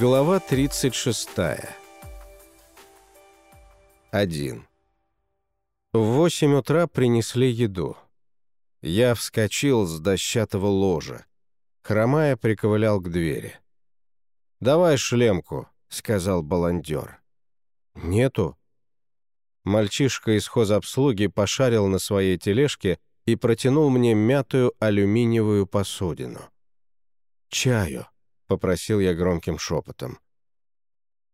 Глава 36. 1. В восемь утра принесли еду. Я вскочил с дощатого ложа. Хромая приковылял к двери. «Давай шлемку», — сказал баландер. «Нету». Мальчишка из хозобслуги пошарил на своей тележке и протянул мне мятую алюминиевую посудину. «Чаю», — попросил я громким шепотом.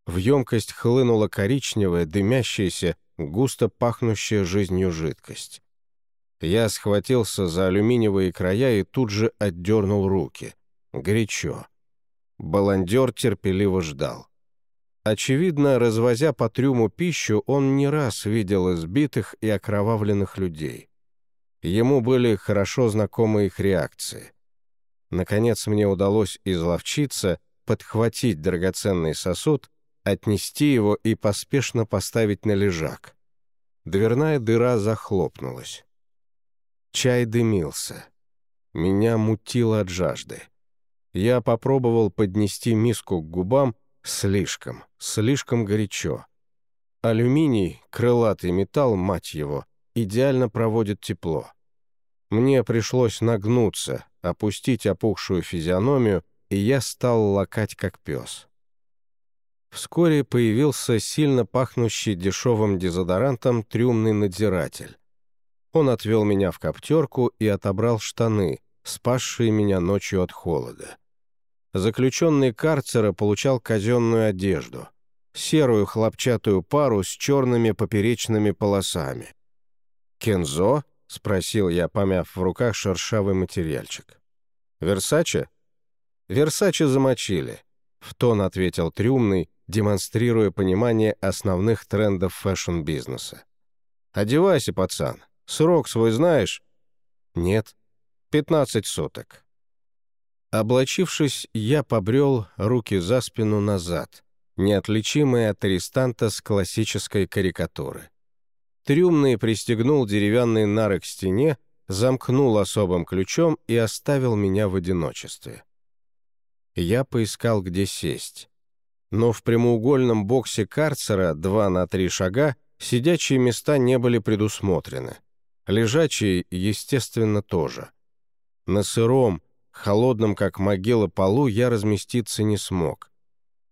В емкость хлынула коричневая, дымящаяся, густо пахнущая жизнью жидкость. Я схватился за алюминиевые края и тут же отдернул руки. Горячо. Баландер терпеливо ждал. Очевидно, развозя по трюму пищу, он не раз видел избитых и окровавленных людей. Ему были хорошо знакомы их реакции. Наконец мне удалось изловчиться, подхватить драгоценный сосуд, отнести его и поспешно поставить на лежак. Дверная дыра захлопнулась. Чай дымился. Меня мутило от жажды. Я попробовал поднести миску к губам слишком, слишком горячо. Алюминий, крылатый металл, мать его, идеально проводит тепло. Мне пришлось нагнуться, опустить опухшую физиономию, и я стал лакать как пес. Вскоре появился сильно пахнущий дешевым дезодорантом трюмный надзиратель. Он отвел меня в коптерку и отобрал штаны, спасшие меня ночью от холода. Заключенный карцера получал казенную одежду, серую хлопчатую пару с черными поперечными полосами. «Кензо?» — спросил я, помяв в руках шершавый материальчик. «Версаче?» «Версаче замочили», — в тон ответил трюмный, демонстрируя понимание основных трендов фэшн-бизнеса. «Одевайся, пацан. Срок свой знаешь?» «Нет. Пятнадцать суток». Облачившись, я побрел руки за спину назад, неотличимые от арестанта с классической карикатуры. Трюмный пристегнул деревянный нары к стене, замкнул особым ключом и оставил меня в одиночестве. Я поискал, где сесть. Но в прямоугольном боксе карцера 2 на 3 шага сидячие места не были предусмотрены. Лежачие, естественно, тоже. На сыром, холодном, как могила, полу я разместиться не смог.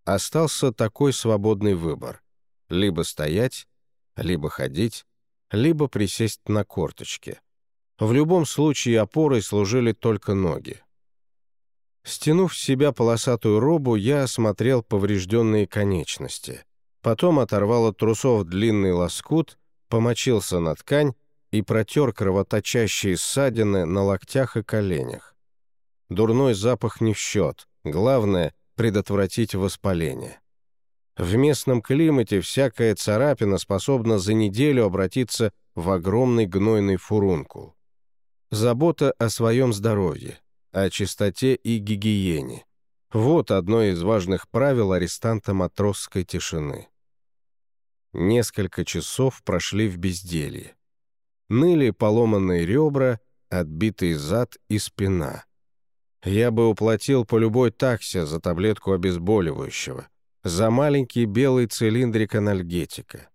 Остался такой свободный выбор. Либо стоять, либо ходить, либо присесть на корточки. В любом случае опорой служили только ноги. Стянув с себя полосатую робу, я осмотрел поврежденные конечности. Потом оторвал от трусов длинный лоскут, помочился на ткань и протер кровоточащие ссадины на локтях и коленях. Дурной запах не в счет. Главное — предотвратить воспаление. В местном климате всякая царапина способна за неделю обратиться в огромный гнойный фурункул. Забота о своем здоровье, о чистоте и гигиене. Вот одно из важных правил арестанта матросской тишины. Несколько часов прошли в безделье. Ныли поломанные ребра, отбитый зад и спина. Я бы уплатил по любой таксе за таблетку обезболивающего, за маленький белый цилиндрик анальгетика.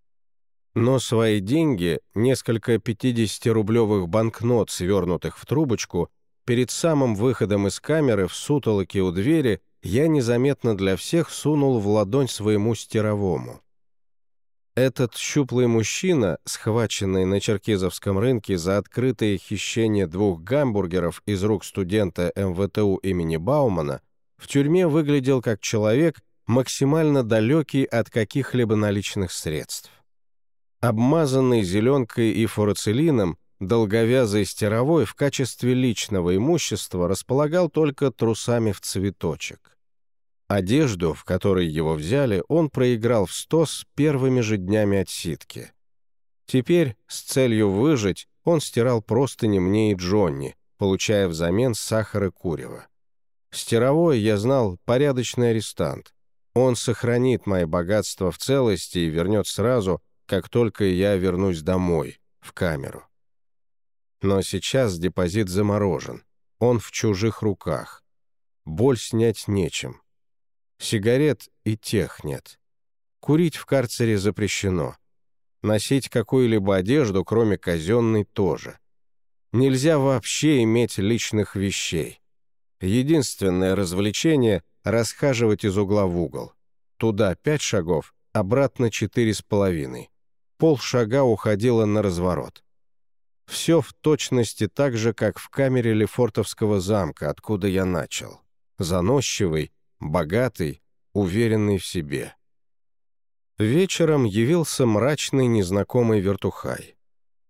Но свои деньги, несколько 50-рублевых банкнот, свернутых в трубочку, перед самым выходом из камеры в сутолоке у двери я незаметно для всех сунул в ладонь своему стировому. Этот щуплый мужчина, схваченный на черкизовском рынке за открытое хищение двух гамбургеров из рук студента МВТУ имени Баумана, в тюрьме выглядел как человек, максимально далекий от каких-либо наличных средств. Обмазанный зеленкой и фурацилином, долговязый стировой в качестве личного имущества располагал только трусами в цветочек. Одежду, в которой его взяли, он проиграл в сто с первыми же днями отсидки. Теперь, с целью выжить, он стирал простыни мне и Джонни, получая взамен сахар и курева. Стировой, я знал, порядочный арестант. Он сохранит мои богатства в целости и вернет сразу, как только я вернусь домой, в камеру. Но сейчас депозит заморожен. Он в чужих руках. Боль снять нечем. Сигарет и тех нет. Курить в карцере запрещено. Носить какую-либо одежду, кроме казенной, тоже. Нельзя вообще иметь личных вещей. Единственное развлечение — расхаживать из угла в угол. Туда пять шагов, обратно четыре с половиной. Полшага уходило на разворот. Все в точности так же, как в камере Лефортовского замка, откуда я начал. Заносчивый, богатый, уверенный в себе. Вечером явился мрачный незнакомый вертухай.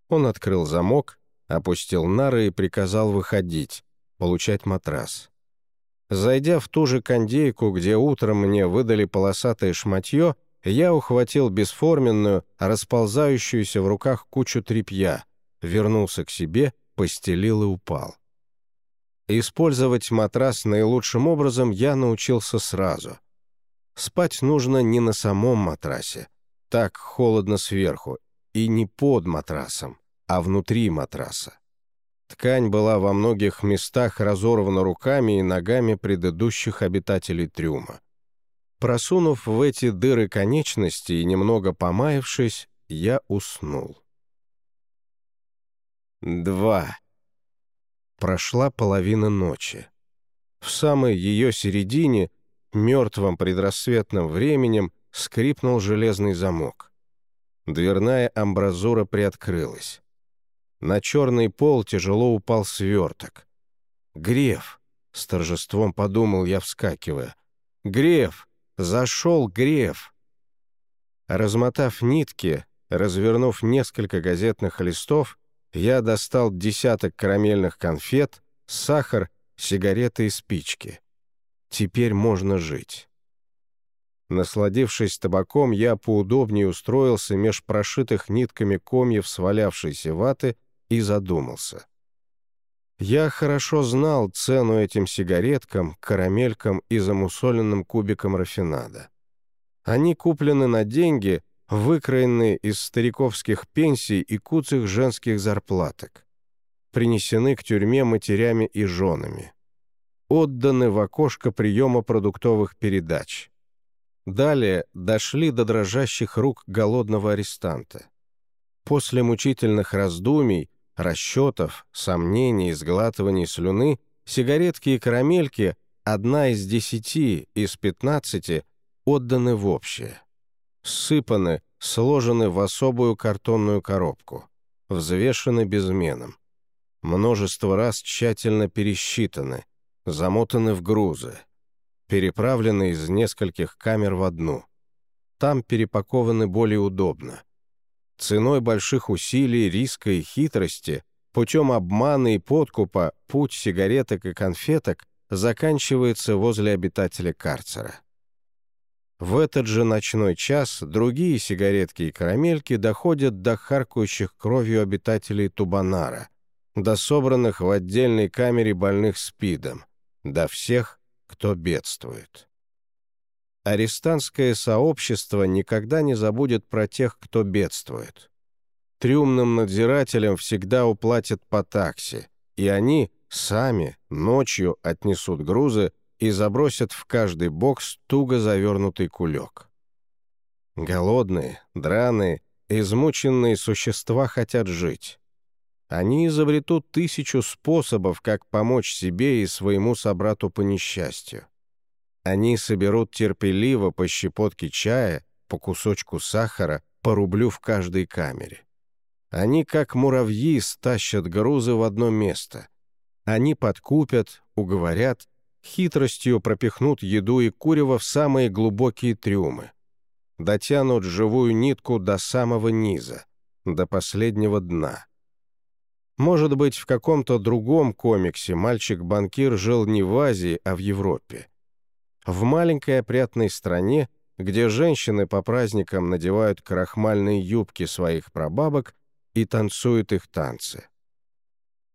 Он открыл замок, опустил нары и приказал выходить, получать матрас. Зайдя в ту же кондейку, где утром мне выдали полосатое шматье, я ухватил бесформенную, расползающуюся в руках кучу тряпья, вернулся к себе, постелил и упал. Использовать матрас наилучшим образом я научился сразу. Спать нужно не на самом матрасе, так холодно сверху, и не под матрасом, а внутри матраса. Ткань была во многих местах разорвана руками и ногами предыдущих обитателей трюма. Просунув в эти дыры конечности и немного помаявшись, я уснул. Два. Прошла половина ночи. В самой ее середине, мертвым предрассветным временем, скрипнул железный замок. Дверная амбразура приоткрылась. На черный пол тяжело упал сверток. «Греф!» — с торжеством подумал я, вскакивая. «Греф! Зашел Греф!» Размотав нитки, развернув несколько газетных листов, я достал десяток карамельных конфет, сахар, сигареты и спички. Теперь можно жить. Насладившись табаком, я поудобнее устроился меж прошитых нитками комьев свалявшейся ваты и задумался. Я хорошо знал цену этим сигареткам, карамелькам и замусоленным кубикам рафинада. Они куплены на деньги, выкроенные из стариковских пенсий и куцых женских зарплаток, принесены к тюрьме матерями и женами, отданы в окошко приема продуктовых передач. Далее дошли до дрожащих рук голодного арестанта. После мучительных раздумий, расчетов, сомнений, сглатываний слюны, сигаретки и карамельки, одна из десяти, из пятнадцати, отданы в общее сыпаны, сложены в особую картонную коробку, взвешены безменом. Множество раз тщательно пересчитаны, замотаны в грузы, переправлены из нескольких камер в одну. Там перепакованы более удобно. Ценой больших усилий, риска и хитрости, путем обмана и подкупа, путь сигареток и конфеток заканчивается возле обитателя карцера. В этот же ночной час другие сигаретки и карамельки доходят до харкающих кровью обитателей Тубанара, до собранных в отдельной камере больных СПИДом, до всех, кто бедствует. Арестантское сообщество никогда не забудет про тех, кто бедствует. Трюмным надзирателям всегда уплатят по такси, и они сами ночью отнесут грузы и забросят в каждый бокс туго завернутый кулек. Голодные, драные, измученные существа хотят жить. Они изобретут тысячу способов, как помочь себе и своему собрату по несчастью. Они соберут терпеливо по щепотке чая, по кусочку сахара, по рублю в каждой камере. Они, как муравьи, стащат грузы в одно место. Они подкупят, уговорят, хитростью пропихнут еду и курево в самые глубокие трюмы. Дотянут живую нитку до самого низа, до последнего дна. Может быть, в каком-то другом комиксе мальчик-банкир жил не в Азии, а в Европе. В маленькой опрятной стране, где женщины по праздникам надевают крахмальные юбки своих прабабок и танцуют их танцы.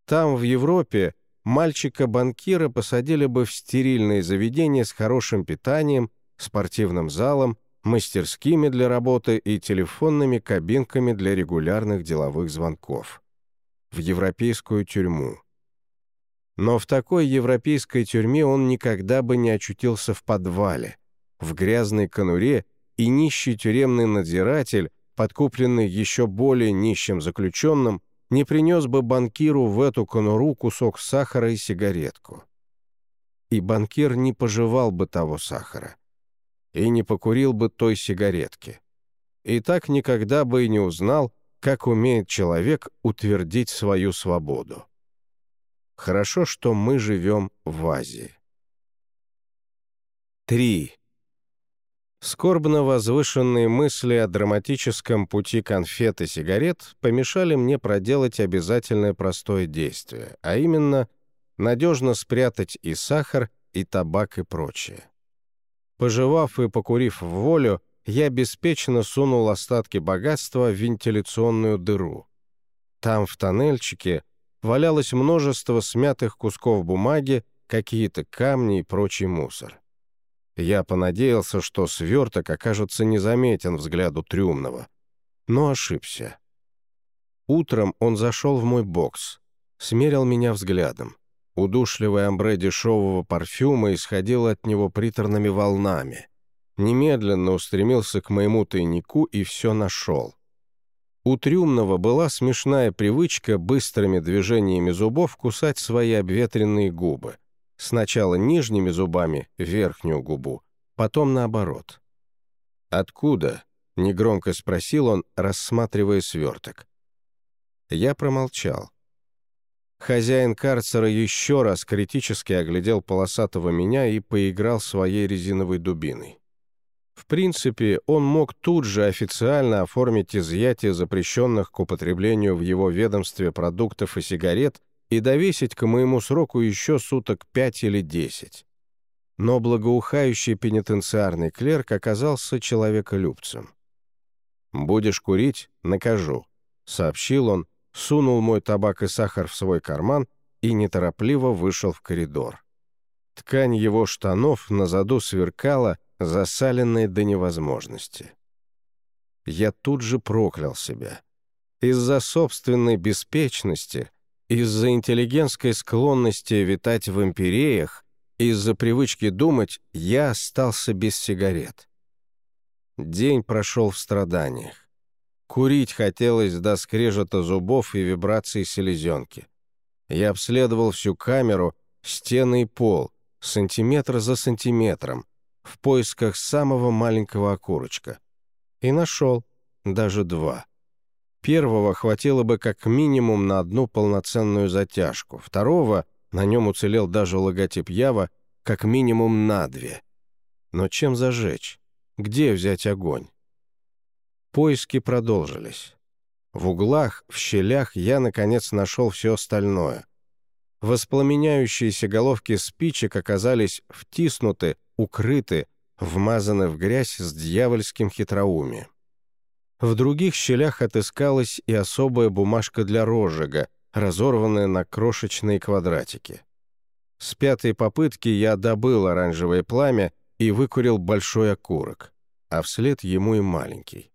Там, в Европе, мальчика-банкира посадили бы в стерильное заведение с хорошим питанием, спортивным залом, мастерскими для работы и телефонными кабинками для регулярных деловых звонков. В европейскую тюрьму. Но в такой европейской тюрьме он никогда бы не очутился в подвале, в грязной конуре, и нищий тюремный надзиратель, подкупленный еще более нищим заключенным, не принес бы банкиру в эту конуру кусок сахара и сигаретку. И банкир не пожевал бы того сахара. И не покурил бы той сигаретки. И так никогда бы и не узнал, как умеет человек утвердить свою свободу. Хорошо, что мы живем в Азии. 3. Скорбно возвышенные мысли о драматическом пути конфет и сигарет помешали мне проделать обязательное простое действие, а именно надежно спрятать и сахар, и табак, и прочее. Пожевав и покурив в волю, я беспечно сунул остатки богатства в вентиляционную дыру. Там, в тоннельчике, валялось множество смятых кусков бумаги, какие-то камни и прочий мусор. Я понадеялся, что сверток окажется незаметен взгляду Трюмного, но ошибся. Утром он зашел в мой бокс, смерил меня взглядом. Удушливое амбре дешевого парфюма исходило от него приторными волнами. Немедленно устремился к моему тайнику и все нашел. У Трюмного была смешная привычка быстрыми движениями зубов кусать свои обветренные губы — Сначала нижними зубами верхнюю губу, потом наоборот. «Откуда?» — негромко спросил он, рассматривая сверток. Я промолчал. Хозяин карцера еще раз критически оглядел полосатого меня и поиграл своей резиновой дубиной. В принципе, он мог тут же официально оформить изъятие запрещенных к употреблению в его ведомстве продуктов и сигарет и довесить к моему сроку еще суток пять или десять. Но благоухающий пенитенциарный клерк оказался человеколюбцем. «Будешь курить — накажу», — сообщил он, сунул мой табак и сахар в свой карман и неторопливо вышел в коридор. Ткань его штанов на заду сверкала, засаленная до невозможности. Я тут же проклял себя. Из-за собственной беспечности из-за интеллигентской склонности витать в империях, из-за привычки думать, я остался без сигарет. День прошел в страданиях. Курить хотелось до скрежета зубов и вибраций селезенки. Я обследовал всю камеру, стены и пол, сантиметр за сантиметром, в поисках самого маленького окурочка. И нашел даже два. Первого хватило бы как минимум на одну полноценную затяжку, второго, на нем уцелел даже логотип Ява, как минимум на две. Но чем зажечь? Где взять огонь? Поиски продолжились. В углах, в щелях я, наконец, нашел все остальное. Воспламеняющиеся головки спичек оказались втиснуты, укрыты, вмазаны в грязь с дьявольским хитроумием. В других щелях отыскалась и особая бумажка для розжига, разорванная на крошечные квадратики. С пятой попытки я добыл оранжевое пламя и выкурил большой окурок, а вслед ему и маленький.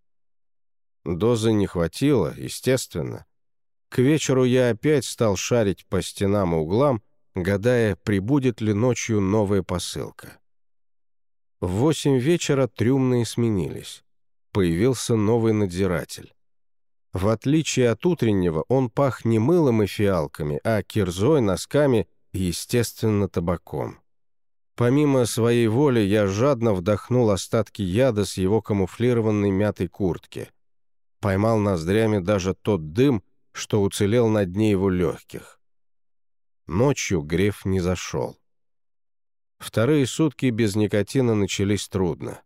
Дозы не хватило, естественно. К вечеру я опять стал шарить по стенам и углам, гадая, прибудет ли ночью новая посылка. В восемь вечера трюмные сменились появился новый надзиратель. В отличие от утреннего, он пах не мылом и фиалками, а кирзой, носками и, естественно, табаком. Помимо своей воли, я жадно вдохнул остатки яда с его камуфлированной мятой куртки. Поймал ноздрями даже тот дым, что уцелел на дне его легких. Ночью Греф не зашел. Вторые сутки без никотина начались трудно.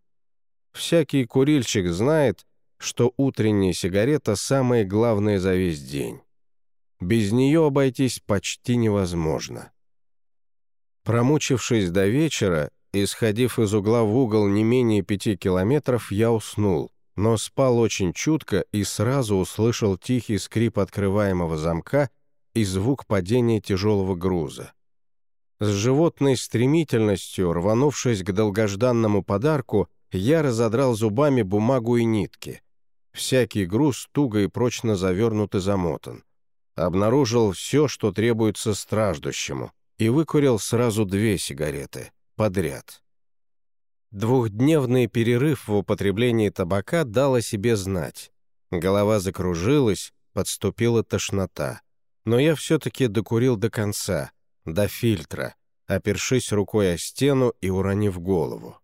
Всякий курильщик знает, что утренняя сигарета – самое главное за весь день. Без нее обойтись почти невозможно. Промучившись до вечера, исходив из угла в угол не менее пяти километров, я уснул, но спал очень чутко и сразу услышал тихий скрип открываемого замка и звук падения тяжелого груза. С животной стремительностью, рванувшись к долгожданному подарку, я разодрал зубами бумагу и нитки. Всякий груз туго и прочно завернут и замотан. Обнаружил все, что требуется страждущему, и выкурил сразу две сигареты, подряд. Двухдневный перерыв в употреблении табака дал о себе знать. Голова закружилась, подступила тошнота. Но я все-таки докурил до конца, до фильтра, опершись рукой о стену и уронив голову.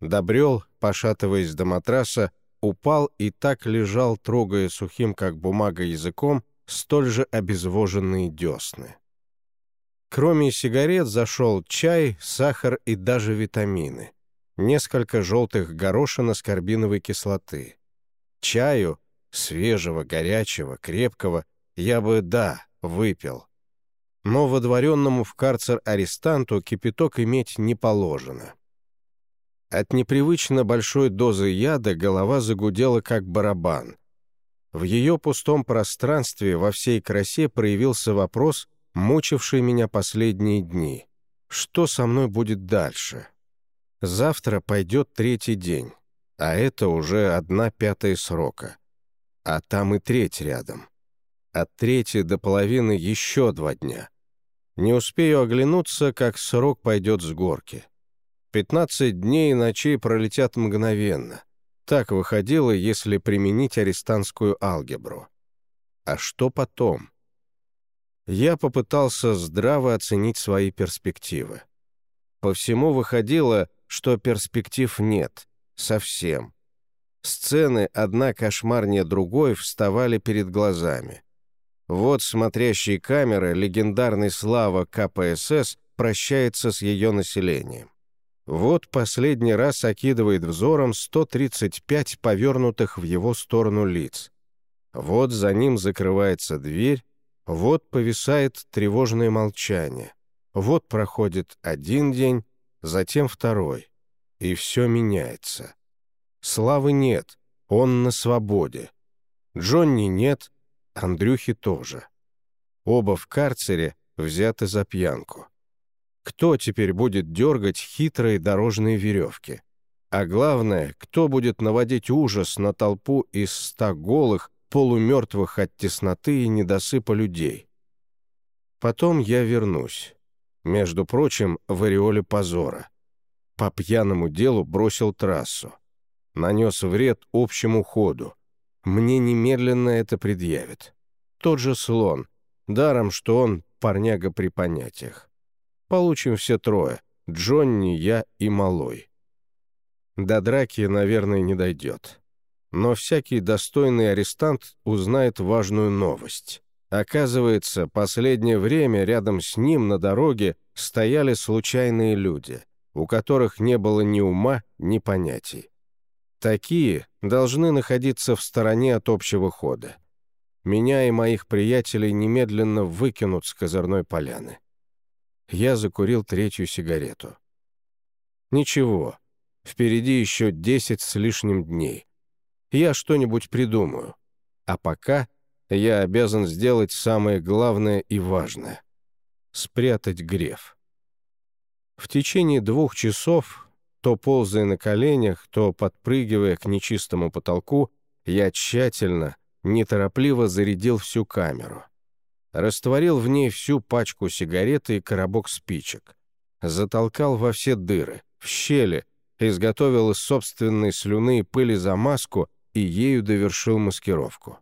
Добрел, пошатываясь до матраса, упал и так лежал, трогая сухим, как бумага, языком, столь же обезвоженные десны. Кроме сигарет зашел чай, сахар и даже витамины. Несколько желтых горошин аскорбиновой кислоты. Чаю, свежего, горячего, крепкого, я бы, да, выпил. Но водворенному в карцер арестанту кипяток иметь не положено. От непривычно большой дозы яда голова загудела, как барабан. В ее пустом пространстве во всей красе проявился вопрос, мучивший меня последние дни. Что со мной будет дальше? Завтра пойдет третий день, а это уже одна пятая срока. А там и треть рядом. От трети до половины еще два дня. Не успею оглянуться, как срок пойдет с горки. Пятнадцать дней и ночей пролетят мгновенно. Так выходило, если применить арестантскую алгебру. А что потом? я попытался здраво оценить свои перспективы. По всему выходило, что перспектив нет, совсем. Сцены, одна кошмарнее другой, вставали перед глазами. Вот смотрящие камеры легендарной слава КПСС прощается с ее населением. Вот последний раз окидывает взором 135 повернутых в его сторону лиц. Вот за ним закрывается дверь, вот повисает тревожное молчание. Вот проходит один день, затем второй. И все меняется. Славы нет, он на свободе. Джонни нет, Андрюхи тоже. Оба в карцере взяты за пьянку. Кто теперь будет дергать хитрые дорожные веревки? А главное, кто будет наводить ужас на толпу из ста голых, полумертвых от тесноты и недосыпа людей. Потом я вернусь. Между прочим, в ореоле позора. По пьяному делу бросил трассу. Нанес вред общему ходу. Мне немедленно это предъявит. Тот же слон. Даром, что он парняга при понятиях. Получим все трое. Джонни, я и Малой. До драки, наверное, не дойдет но всякий достойный арестант узнает важную новость. Оказывается, последнее время рядом с ним на дороге стояли случайные люди, у которых не было ни ума, ни понятий. Такие должны находиться в стороне от общего хода. Меня и моих приятелей немедленно выкинут с козырной поляны. Я закурил третью сигарету. Ничего, впереди еще десять с лишним дней я что-нибудь придумаю. А пока я обязан сделать самое главное и важное — спрятать греф. В течение двух часов, то ползая на коленях, то подпрыгивая к нечистому потолку, я тщательно, неторопливо зарядил всю камеру. Растворил в ней всю пачку сигарет и коробок спичек. Затолкал во все дыры, в щели, изготовил из собственной слюны и пыли замазку и ею довершил маскировку.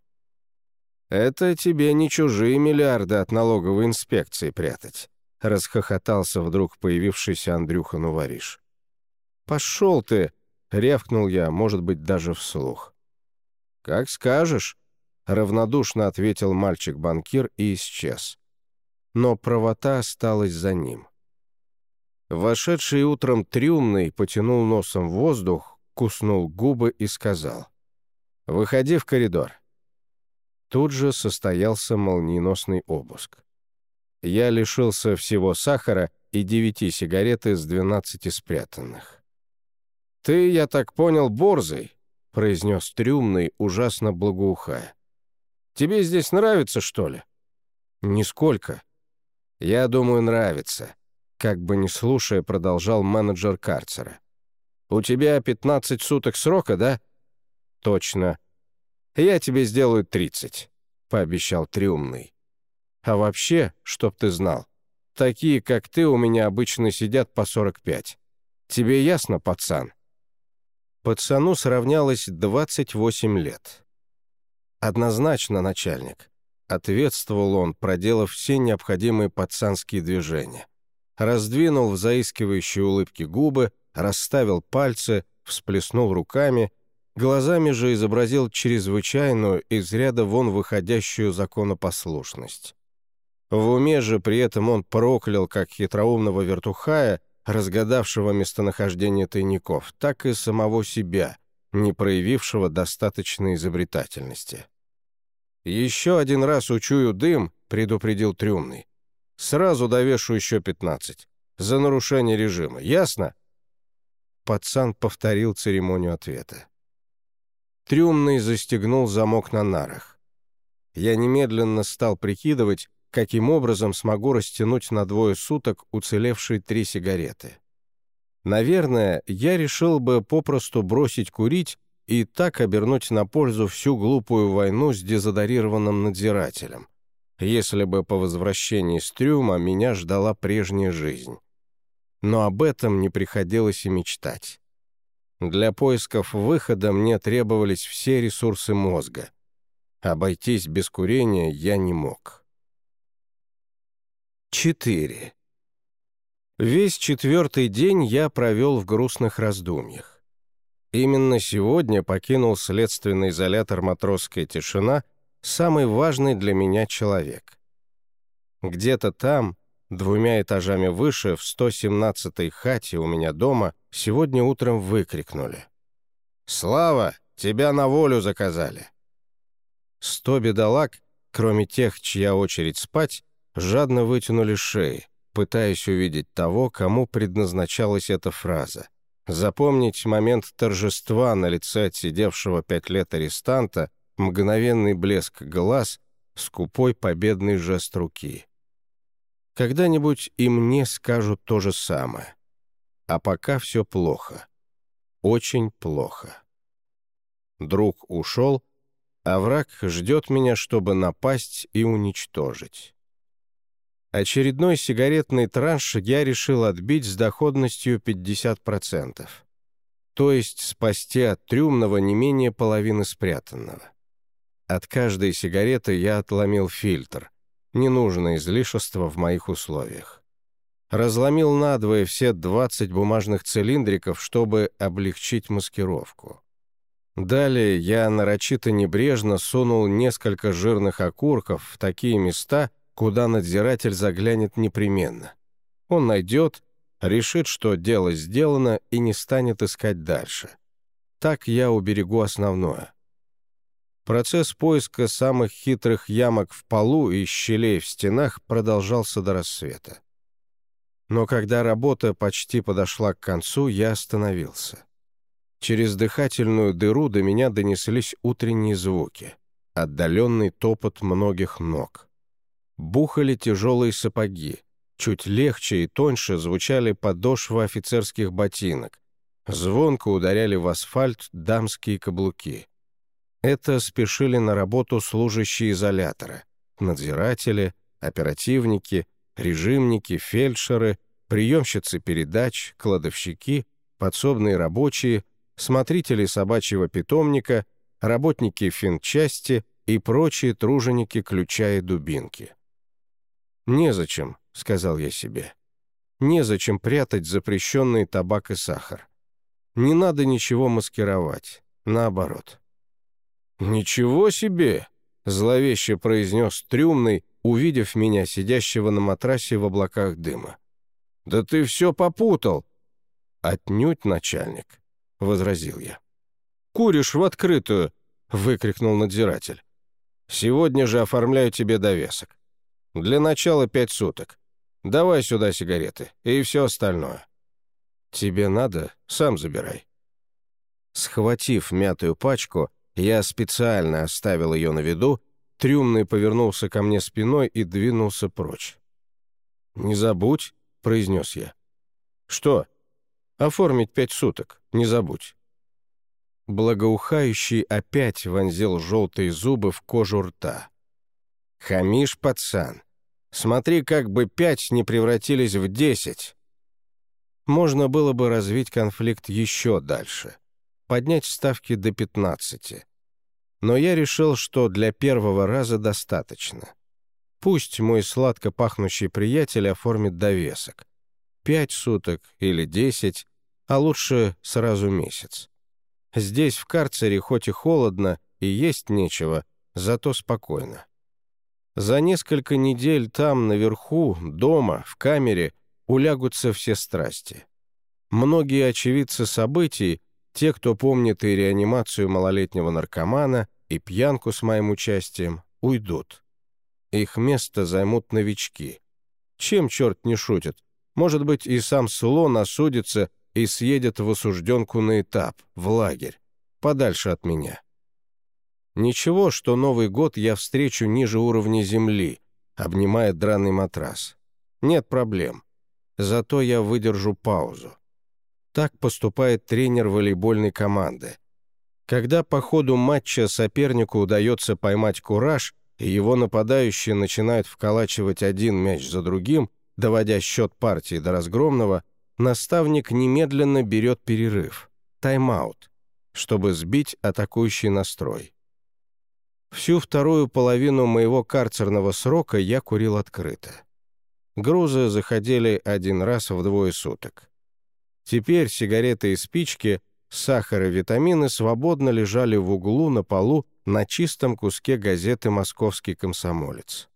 «Это тебе не чужие миллиарды от налоговой инспекции прятать», — расхохотался вдруг появившийся Андрюха Нувариш. «Пошел ты!» — рявкнул я, может быть, даже вслух. «Как скажешь», — равнодушно ответил мальчик-банкир и исчез. Но правота осталась за ним. Вошедший утром трюмный потянул носом воздух, куснул губы и сказал — «Выходи в коридор». Тут же состоялся молниеносный обыск. Я лишился всего сахара и девяти сигарет из двенадцати спрятанных. «Ты, я так понял, борзый», — произнес трюмный, ужасно благоухая. «Тебе здесь нравится, что ли?» «Нисколько». «Я думаю, нравится», — как бы не слушая, продолжал менеджер карцера. «У тебя пятнадцать суток срока, да?» «Точно. Я тебе сделаю тридцать», — пообещал Трюмный. «А вообще, чтоб ты знал, такие, как ты, у меня обычно сидят по сорок пять. Тебе ясно, пацан?» Пацану сравнялось 28 лет. «Однозначно, начальник», — ответствовал он, проделав все необходимые пацанские движения. Раздвинул в заискивающей улыбке губы, расставил пальцы, всплеснул руками, глазами же изобразил чрезвычайную, из ряда вон выходящую законопослушность. В уме же при этом он проклял как хитроумного вертухая, разгадавшего местонахождение тайников, так и самого себя, не проявившего достаточной изобретательности. «Еще один раз учую дым», — предупредил Трюмный. «Сразу довешу еще пятнадцать. За нарушение режима. Ясно?» Пацан повторил церемонию ответа. Трюмный застегнул замок на нарах. Я немедленно стал прикидывать, каким образом смогу растянуть на двое суток уцелевшие три сигареты. Наверное, я решил бы попросту бросить курить и так обернуть на пользу всю глупую войну с дезодорированным надзирателем, если бы по возвращении с трюма меня ждала прежняя жизнь. Но об этом не приходилось и мечтать. Для поисков выхода мне требовались все ресурсы мозга. Обойтись без курения я не мог. 4. Весь четвертый день я провел в грустных раздумьях. Именно сегодня покинул следственный изолятор «Матросская тишина» самый важный для меня человек. Где-то там, двумя этажами выше, в 117-й хате у меня дома, сегодня утром выкрикнули. «Слава, тебя на волю заказали!» Сто бедолаг, кроме тех, чья очередь спать, жадно вытянули шеи, пытаясь увидеть того, кому предназначалась эта фраза. Запомнить момент торжества на лице отсидевшего пять лет арестанта, мгновенный блеск глаз, скупой победный жест руки. Когда-нибудь и мне скажут то же самое. А пока все плохо. Очень плохо. Друг ушел, а враг ждет меня, чтобы напасть и уничтожить. Очередной сигаретный транш я решил отбить с доходностью 50%. То есть спасти от трюмного не менее половины спрятанного. От каждой сигареты я отломил фильтр. Ненужное излишество в моих условиях. Разломил надвое все 20 бумажных цилиндриков, чтобы облегчить маскировку. Далее я нарочито небрежно сунул несколько жирных окурков в такие места, куда надзиратель заглянет непременно. Он найдет, решит, что дело сделано и не станет искать дальше. Так я уберегу основное. Процесс поиска самых хитрых ямок в полу и щелей в стенах продолжался до рассвета. Но когда работа почти подошла к концу, я остановился. Через дыхательную дыру до меня донеслись утренние звуки, отдаленный топот многих ног. Бухали тяжелые сапоги. Чуть легче и тоньше звучали подошвы офицерских ботинок. Звонко ударяли в асфальт дамские каблуки. Это спешили на работу служащие изолятора, надзиратели, оперативники, режимники, фельдшеры, приемщицы передач, кладовщики, подсобные рабочие, смотрители собачьего питомника, работники финчасти и прочие труженики ключа и дубинки. «Незачем», — сказал я себе. «Незачем прятать запрещенный табак и сахар. Не надо ничего маскировать. Наоборот». «Ничего себе!» — зловеще произнес трюмный, увидев меня, сидящего на матрасе в облаках дыма. «Да ты все попутал!» «Отнюдь, начальник», — возразил я. «Куришь в открытую!» — выкрикнул надзиратель. «Сегодня же оформляю тебе довесок. Для начала пять суток. Давай сюда сигареты и все остальное. Тебе надо, сам забирай. Схватив мятую пачку, я специально оставил ее на виду, трюмный повернулся ко мне спиной и двинулся прочь. «Не забудь», — произнес я. «Что?» «Оформить пять суток, не забудь». Благоухающий опять вонзил желтые зубы в кожу рта. «Хамишь, пацан, Смотри, как бы пять не превратились в десять. Можно было бы развить конфликт еще дальше, поднять ставки до 15. Но я решил, что для первого раза достаточно. Пусть мой сладко пахнущий приятель оформит довесок. Пять суток или десять, а лучше сразу месяц. Здесь, в карцере, хоть и холодно, и есть нечего, зато спокойно. За несколько недель там, наверху, дома, в камере, улягутся все страсти. Многие очевидцы событий, те, кто помнит и реанимацию малолетнего наркомана, и пьянку с моим участием, уйдут. Их место займут новички. Чем черт не шутит? Может быть, и сам Слон осудится и съедет в осужденку на этап, в лагерь, подальше от меня. Ничего, что Новый год я встречу ниже уровня земли, обнимая драный матрас. Нет проблем. Зато я выдержу паузу. Так поступает тренер волейбольной команды. Когда по ходу матча сопернику удается поймать кураж, и его нападающие начинают вколачивать один мяч за другим, доводя счет партии до разгромного, наставник немедленно берет перерыв, тайм-аут, чтобы сбить атакующий настрой. Всю вторую половину моего карцерного срока я курил открыто. Грузы заходили один раз в двое суток. Теперь сигареты и спички, сахар и витамины свободно лежали в углу на полу на чистом куске газеты «Московский комсомолец».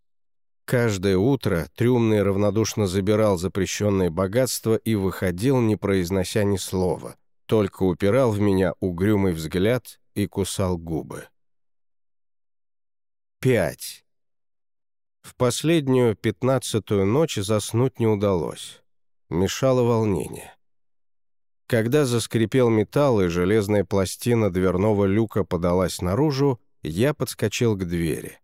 Каждое утро Трюмный равнодушно забирал запрещенное богатство и выходил, не произнося ни слова, только упирал в меня угрюмый взгляд и кусал губы. 5. В последнюю пятнадцатую ночь заснуть не удалось. Мешало волнение. Когда заскрипел металл и железная пластина дверного люка подалась наружу, я подскочил к двери.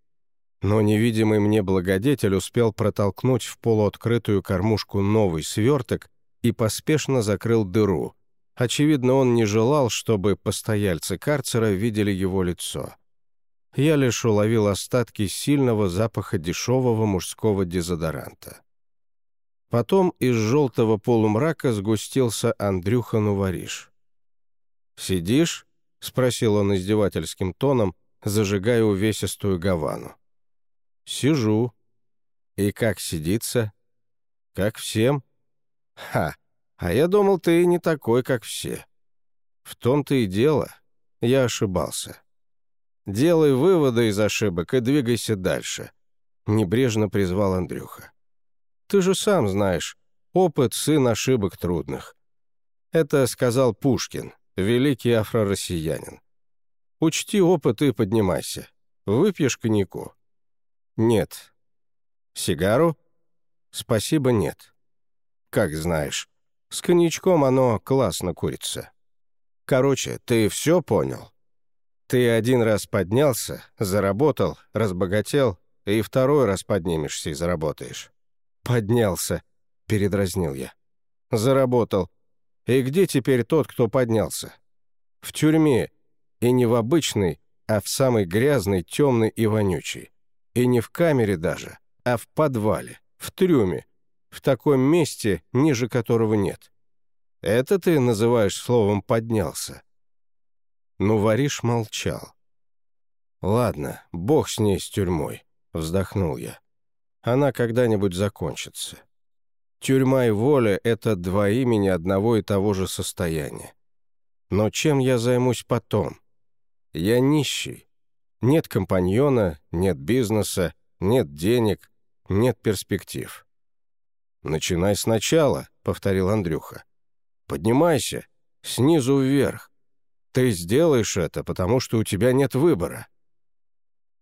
Но невидимый мне благодетель успел протолкнуть в полуоткрытую кормушку новый сверток и поспешно закрыл дыру. Очевидно, он не желал, чтобы постояльцы карцера видели его лицо. Я лишь уловил остатки сильного запаха дешевого мужского дезодоранта. Потом из желтого полумрака сгустился Андрюха Нувариш. «Сидишь?» — спросил он издевательским тоном, зажигая увесистую гавану. «Сижу». «И как сидится?» «Как всем?» «Ха! А я думал, ты не такой, как все». «В том-то и дело. Я ошибался». «Делай выводы из ошибок и двигайся дальше», — небрежно призвал Андрюха. Ты же сам знаешь, опыт — сын ошибок трудных. Это сказал Пушкин, великий афро-россиянин. Учти опыт и поднимайся. Выпьешь коньяку? Нет. Сигару? Спасибо, нет. Как знаешь. С коньячком оно классно курится. Короче, ты все понял? Ты один раз поднялся, заработал, разбогател, и второй раз поднимешься и заработаешь. «Поднялся», — передразнил я. «Заработал. И где теперь тот, кто поднялся? В тюрьме. И не в обычной, а в самой грязной, темной и вонючей. И не в камере даже, а в подвале, в трюме, в таком месте, ниже которого нет. Это ты называешь словом «поднялся». Ну, Вариш молчал. «Ладно, бог с ней, с тюрьмой», — вздохнул я она когда-нибудь закончится. Тюрьма и воля — это два имени одного и того же состояния. Но чем я займусь потом? Я нищий. Нет компаньона, нет бизнеса, нет денег, нет перспектив. «Начинай сначала», — повторил Андрюха. «Поднимайся, снизу вверх. Ты сделаешь это, потому что у тебя нет выбора.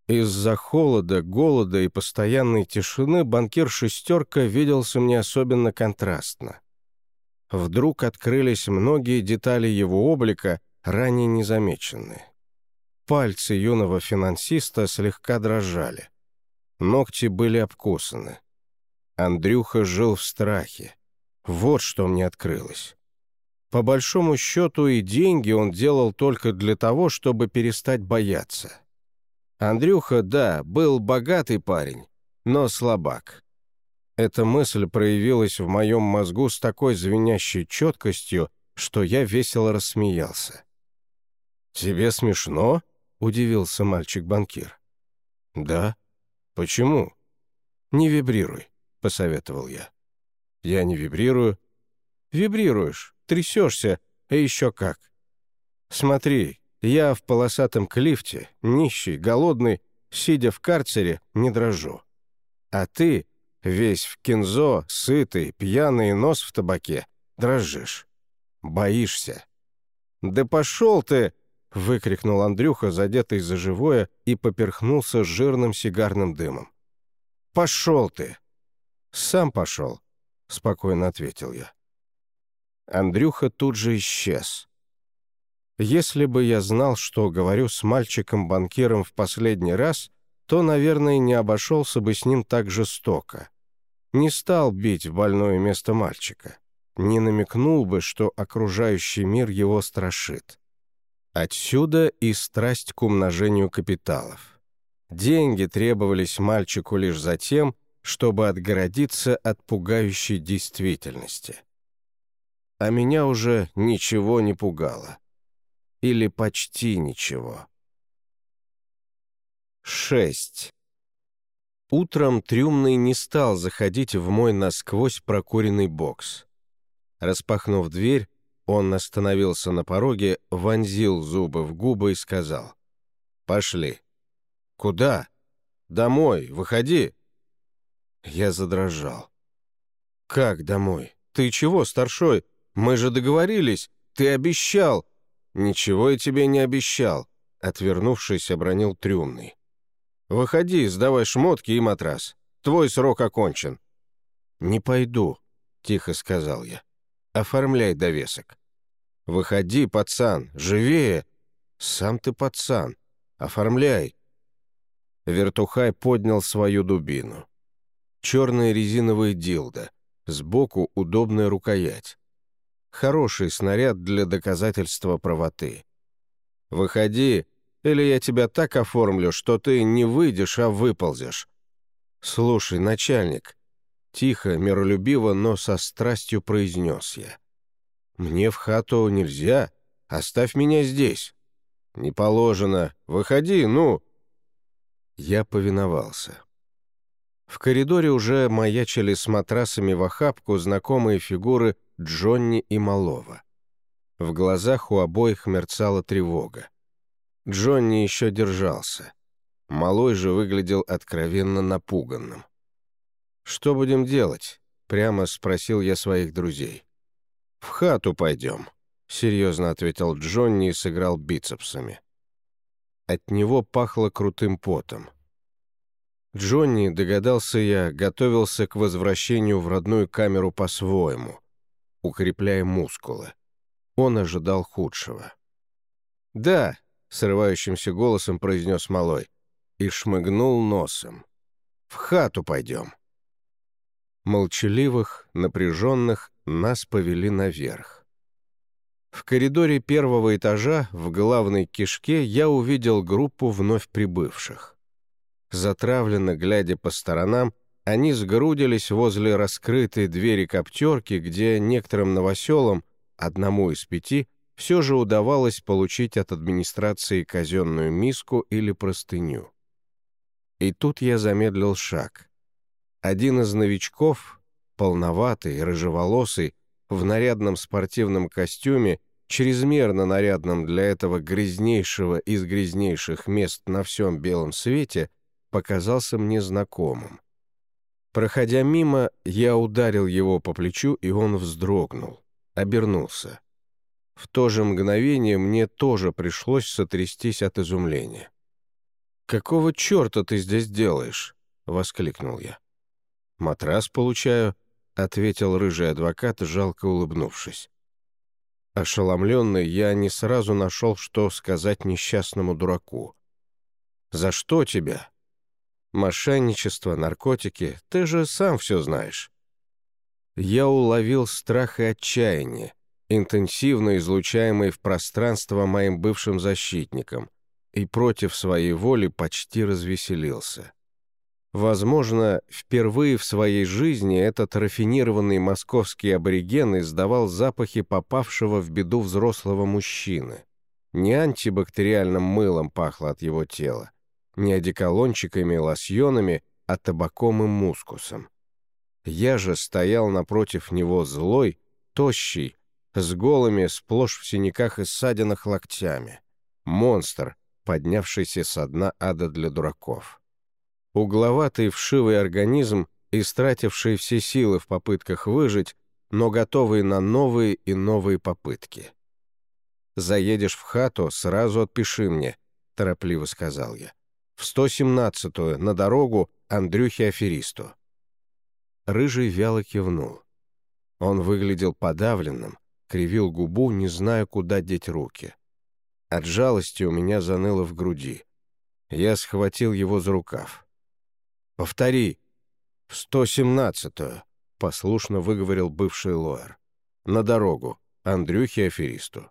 Из-за холода, голода и постоянной тишины банкир «шестерка» виделся мне особенно контрастно. Вдруг открылись многие детали его облика, ранее незамеченные. Пальцы юного финансиста слегка дрожали. Ногти были обкусаны. Андрюха жил в страхе. Вот что мне открылось. По большому счету и деньги он делал только для того, чтобы перестать бояться. Андрюха, да, был богатый парень, но слабак. Эта мысль проявилась в моем мозгу с такой звенящей четкостью, что я весело рассмеялся. «Тебе смешно?» — удивился мальчик-банкир. «Да. Почему?» «Не вибрируй», — посоветовал я. «Я не вибрирую». «Вибрируешь, трясешься, а еще как. Смотри, я в полосатом клифте, нищий, голодный, сидя в карцере, не дрожу. А ты, весь в кинзо, сытый, пьяный нос в табаке, дрожишь. Боишься. «Да пошел ты!» — выкрикнул Андрюха, задетый за живое, и поперхнулся жирным сигарным дымом. «Пошел ты!» «Сам пошел», — спокойно ответил я. Андрюха тут же исчез. Если бы я знал, что говорю с мальчиком-банкиром в последний раз, то, наверное, не обошелся бы с ним так жестоко. Не стал бить в больное место мальчика. Не намекнул бы, что окружающий мир его страшит. Отсюда и страсть к умножению капиталов. Деньги требовались мальчику лишь за тем, чтобы отгородиться от пугающей действительности. А меня уже ничего не пугало или почти ничего. 6. Утром Трюмный не стал заходить в мой насквозь прокуренный бокс. Распахнув дверь, он остановился на пороге, вонзил зубы в губы и сказал. «Пошли». «Куда?» «Домой, выходи». Я задрожал. «Как домой? Ты чего, старшой? Мы же договорились. Ты обещал. «Ничего я тебе не обещал», — отвернувшись, обронил трюмный. «Выходи, сдавай шмотки и матрас. Твой срок окончен». «Не пойду», — тихо сказал я. «Оформляй довесок». «Выходи, пацан, живее!» «Сам ты пацан. Оформляй». Вертухай поднял свою дубину. Черная резиновая дилда, сбоку удобная рукоять. Хороший снаряд для доказательства правоты. Выходи, или я тебя так оформлю, что ты не выйдешь, а выползешь. Слушай, начальник, тихо, миролюбиво, но со страстью произнес я. Мне в хату нельзя, оставь меня здесь. Не положено, выходи, ну. Я повиновался. В коридоре уже маячили с матрасами в охапку знакомые фигуры Джонни и Малова. В глазах у обоих мерцала тревога. Джонни еще держался. Малой же выглядел откровенно напуганным. «Что будем делать?» — прямо спросил я своих друзей. «В хату пойдем», — серьезно ответил Джонни и сыграл бицепсами. От него пахло крутым потом. Джонни, догадался я, готовился к возвращению в родную камеру по-своему укрепляя мускулы. Он ожидал худшего. «Да», — срывающимся голосом произнес малой, и шмыгнул носом. «В хату пойдем». Молчаливых, напряженных нас повели наверх. В коридоре первого этажа, в главной кишке, я увидел группу вновь прибывших. Затравленно глядя по сторонам, они сгрудились возле раскрытой двери коптерки, где некоторым новоселам, одному из пяти, все же удавалось получить от администрации казенную миску или простыню. И тут я замедлил шаг. Один из новичков, полноватый, рыжеволосый, в нарядном спортивном костюме, чрезмерно нарядном для этого грязнейшего из грязнейших мест на всем белом свете, показался мне знакомым. Проходя мимо, я ударил его по плечу, и он вздрогнул, обернулся. В то же мгновение мне тоже пришлось сотрястись от изумления. «Какого черта ты здесь делаешь?» — воскликнул я. «Матрас получаю», — ответил рыжий адвокат, жалко улыбнувшись. Ошеломленный, я не сразу нашел, что сказать несчастному дураку. «За что тебя?» Мошенничество, наркотики, ты же сам все знаешь. Я уловил страх и отчаяние, интенсивно излучаемый в пространство моим бывшим защитником, и против своей воли почти развеселился. Возможно, впервые в своей жизни этот рафинированный московский абориген издавал запахи попавшего в беду взрослого мужчины. Не антибактериальным мылом пахло от его тела, не одеколончиками и лосьонами, а табаком и мускусом. Я же стоял напротив него злой, тощий, с голыми, сплошь в синяках и ссадинах локтями. Монстр, поднявшийся со дна ада для дураков. Угловатый вшивый организм, истративший все силы в попытках выжить, но готовый на новые и новые попытки. «Заедешь в хату, сразу отпиши мне», — торопливо сказал я. «В 117-ю, на дорогу Андрюхе-аферисту». Рыжий вяло кивнул. Он выглядел подавленным, кривил губу, не зная, куда деть руки. От жалости у меня заныло в груди. Я схватил его за рукав. «Повтори!» «В 117-ю», — послушно выговорил бывший лоер. «На дорогу, Андрюхе-аферисту».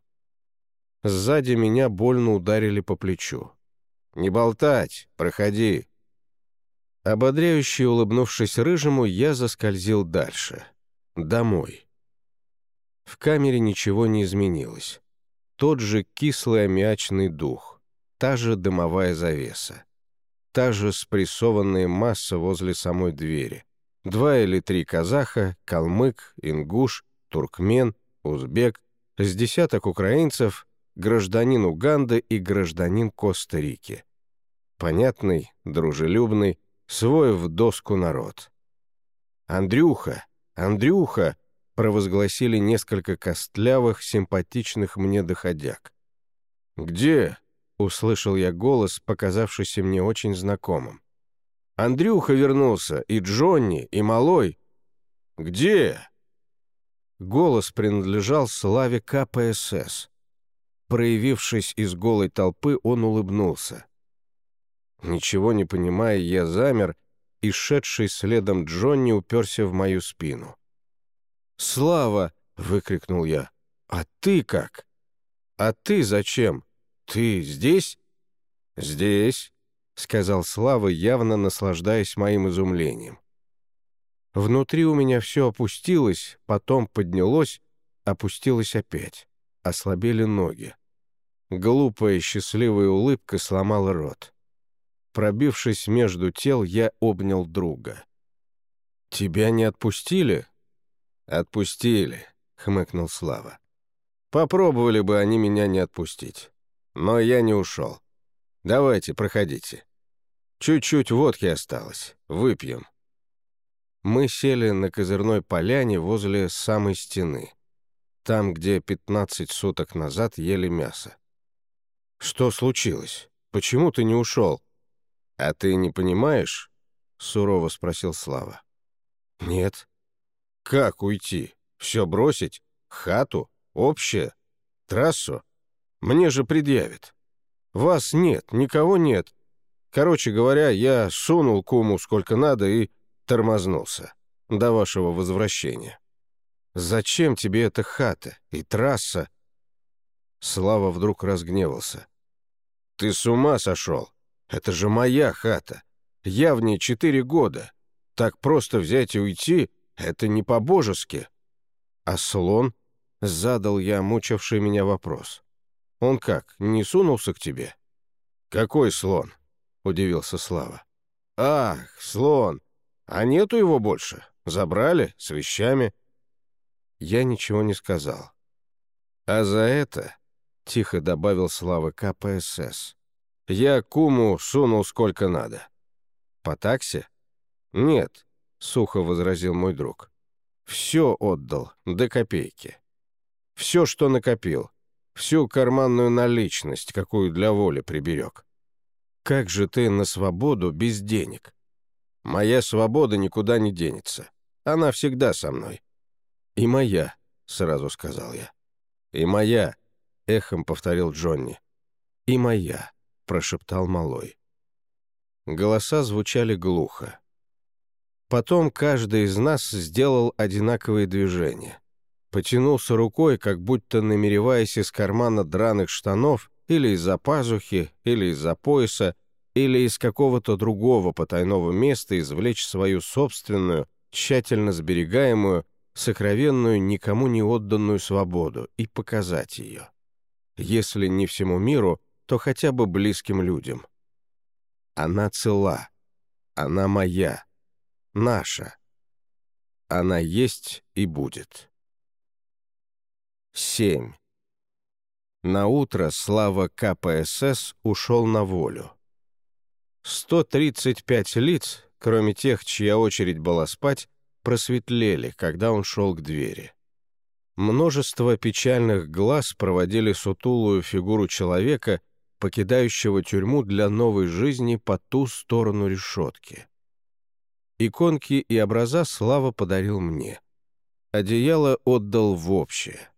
Сзади меня больно ударили по плечу. «Не болтать! Проходи!» Ободряюще улыбнувшись рыжему, я заскользил дальше. Домой. В камере ничего не изменилось. Тот же кислый аммиачный дух, та же дымовая завеса, та же спрессованная масса возле самой двери. Два или три казаха, калмык, ингуш, туркмен, узбек, с десяток украинцев гражданин Уганды и гражданин Коста-Рики. Понятный, дружелюбный, свой в доску народ. «Андрюха! Андрюха!» — провозгласили несколько костлявых, симпатичных мне доходяг. «Где?» — услышал я голос, показавшийся мне очень знакомым. «Андрюха вернулся, и Джонни, и Малой». «Где?» Голос принадлежал славе КПСС. Проявившись из голой толпы, он улыбнулся. Ничего не понимая, я замер, и шедший следом Джонни уперся в мою спину. «Слава!» — выкрикнул я. «А ты как?» «А ты зачем? Ты здесь?» «Здесь», — сказал Слава, явно наслаждаясь моим изумлением. Внутри у меня все опустилось, потом поднялось, опустилось опять. Ослабели ноги. Глупая счастливая улыбка сломала рот. Пробившись между тел, я обнял друга. «Тебя не отпустили?» «Отпустили», — хмыкнул Слава. «Попробовали бы они меня не отпустить. Но я не ушел. Давайте, проходите. Чуть-чуть водки осталось. Выпьем». Мы сели на козырной поляне возле самой стены. Там, где 15 суток назад ели мясо. «Что случилось? Почему ты не ушел?» «А ты не понимаешь?» — сурово спросил Слава. «Нет». «Как уйти? Все бросить? Хату? Общее? Трассу? Мне же предъявят. Вас нет, никого нет. Короче говоря, я сунул куму сколько надо и тормознулся. До вашего возвращения. Зачем тебе эта хата и трасса?» Слава вдруг разгневался. «Ты с ума сошел? Это же моя хата. Я в ней четыре года. Так просто взять и уйти — это не по-божески». «А слон?» — задал я мучивший меня вопрос. «Он как, не сунулся к тебе?» «Какой слон?» — удивился Слава. «Ах, слон! А нету его больше? Забрали? С вещами?» Я ничего не сказал. «А за это — тихо добавил Слава КПСС. «Я куму сунул сколько надо». «По такси?» «Нет», — сухо возразил мой друг. «Все отдал, до копейки. Все, что накопил. Всю карманную наличность, какую для воли приберег. Как же ты на свободу без денег? Моя свобода никуда не денется. Она всегда со мной». «И моя», — сразу сказал я. «И моя», — эхом повторил Джонни. «И моя», — прошептал Малой. Голоса звучали глухо. Потом каждый из нас сделал одинаковые движения. Потянулся рукой, как будто намереваясь из кармана драных штанов или из-за пазухи, или из-за пояса, или из какого-то другого потайного места извлечь свою собственную, тщательно сберегаемую, сокровенную, никому не отданную свободу и показать ее. Если не всему миру, то хотя бы близким людям. Она цела. Она моя. Наша. Она есть и будет. 7. На утро Слава КПСС ушел на волю. 135 лиц, кроме тех, чья очередь была спать, просветлели, когда он шел к двери. Множество печальных глаз проводили сутулую фигуру человека, покидающего тюрьму для новой жизни по ту сторону решетки. Иконки и образа Слава подарил мне. Одеяло отдал в общее.